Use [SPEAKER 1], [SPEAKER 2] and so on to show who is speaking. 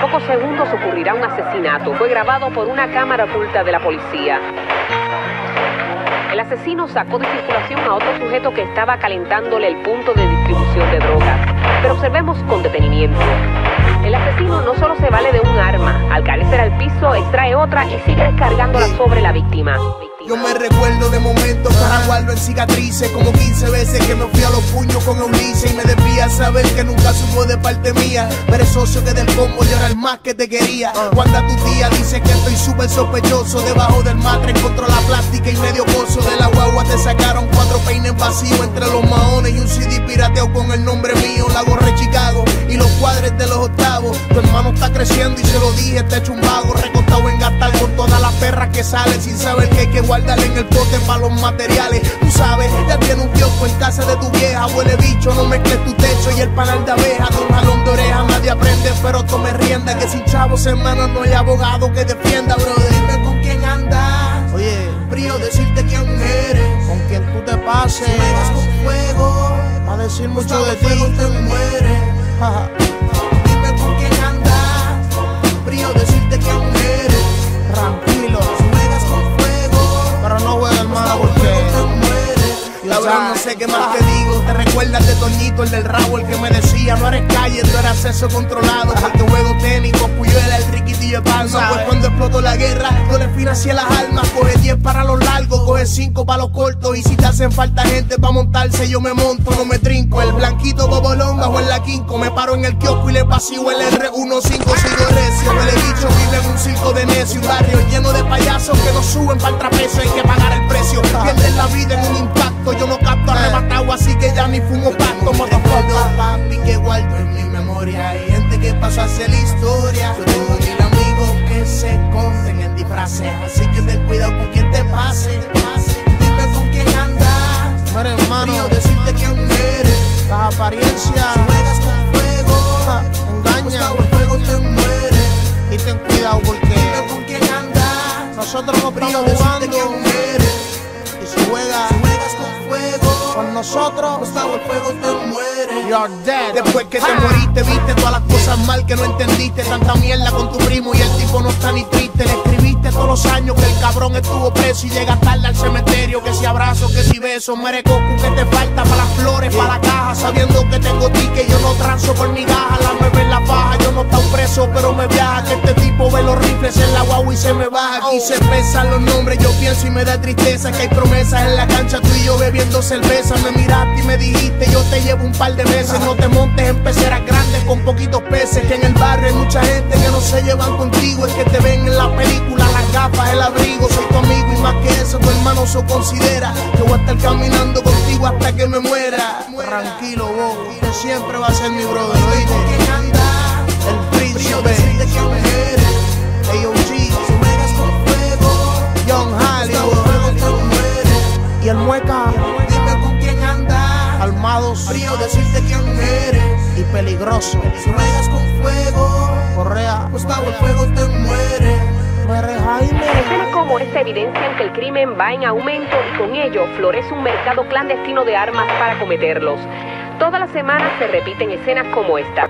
[SPEAKER 1] Pocos segundos ocurrirá un asesinato. Fue grabado por una cámara oculta de la policía. El asesino sacó de circulación a otro sujeto que estaba calentándole el punto de distribución de drogas. Pero observemos con detenimiento. El asesino no solo se vale de un arma, al caerse al piso extrae otra y sigue descargándola sobre la víctima.
[SPEAKER 2] Yo me recuerdo de momentos guardo en cicatrices Como 15 veces que me fui a los puños con Eunice Y me desvía saber que nunca supo de parte mía. Socio que del combo yo era el más que te quería. Cuando tu tía dice que estoy súper sospechoso Debajo del matre encontró la plástica y medio gozo De la te sacaron cuatro peines vacíos Entre los maones y un CD pirateado con el nombre mío La gorra Chicago y los cuadres de los octavos Tu hermano está creciendo y se lo dije, está hecho un vago Recostado en gastar con todas las perras que salen Sin saber que hay que guardarle en el pote para los materiales. Tú sabes, ya tiene un kiosco en casa de tu vieja. Huele bicho, no mezcles tu techo y el panal de abeja. De un jalón de oreja nadie aprende, pero tome rienda. Que sin chavos hermanos no hay abogado que defienda, brother. Frío decirte quién eres. Con quien tú te pases. Si me vas con fuego, va a decir mucho de ti. te mueres. No sé qué más te digo. Te recuerdas de Toñito, el del rabo, el que me decía: No eres calle, tú eras acceso controlado. Porque juego técnico, Puyuela, el riquitillo de palma. Pues cuando explotó la guerra, yo le financié las almas. Coge 10 para los largos, coge 5 para los cortos. Y si te hacen falta gente para montarse, yo me monto, no me trinco. El blanquito bobolón bajo en la quinco. Me paro en el kiosco y le vacío el R15, sigo recio. Me le he dicho, vive en un circo de necio. Un barrio lleno de payasos que no suben para el trapecio. Hay que pagar memoria. Hay gente que pasó a hacer la historia. Tengo mil amigos que se esconden en disfraces. Así que ten cuidado con quien te pase. Dime con quién andas.
[SPEAKER 3] Mira, hermano.
[SPEAKER 2] Frío decirte quién eres.
[SPEAKER 3] Las apariencias
[SPEAKER 2] juegas con fuego,
[SPEAKER 3] ah, engañan.
[SPEAKER 2] Gustavo, el fuego te muere.
[SPEAKER 3] Y ten cuidado
[SPEAKER 2] Dime
[SPEAKER 3] porque
[SPEAKER 2] con quién andas.
[SPEAKER 3] nosotros no
[SPEAKER 2] Frío
[SPEAKER 3] estamos
[SPEAKER 2] decirte quién
[SPEAKER 3] jugando.
[SPEAKER 2] eres.
[SPEAKER 3] Y si juegas
[SPEAKER 2] Si juegas con fuego,
[SPEAKER 3] con nosotros,
[SPEAKER 2] Gustavo, el fuego te.
[SPEAKER 3] You're dead.
[SPEAKER 2] Después que te moriste, viste todas las cosas mal que no entendiste. Tanta mierda con tu primo y el tipo no está ni triste. Le escribiste todos los años que el cabrón estuvo preso y llega tarde al cementerio. Que si abrazo, que si beso, mereco que te falta para las flores, para la caja. Sabiendo que tengo ticket, yo no transo por mi gaja. La yo no estoy preso, pero me viaja. Que este tipo ve los rifles en la guagua y se me baja. Aquí se pesan los nombres, yo pienso y me da tristeza. Que hay promesas en la cancha, tú y yo bebiendo cerveza. Me miraste y me dijiste, yo te llevo un par de meses. No te montes en peceras grandes con poquitos peces. Que en el barrio hay mucha gente que no se llevan contigo. Es que te ven en la película, las gafas, el abrigo. Soy tu amigo y más que eso, tu hermano se considera. Que voy a estar caminando contigo hasta que me muera.
[SPEAKER 3] Tranquilo, vos. Usted siempre va a ser mi brother. Y el mueca,
[SPEAKER 2] Dime con quién andas.
[SPEAKER 3] armados
[SPEAKER 2] Frío decirte quién eres.
[SPEAKER 3] y
[SPEAKER 2] con fuego,
[SPEAKER 3] Correa,
[SPEAKER 2] Gustavo, el fuego te muere.
[SPEAKER 1] Como esta evidencian que el crimen va en aumento y con ello florece un mercado clandestino de armas para cometerlos. Todas las semanas se repiten escenas como esta.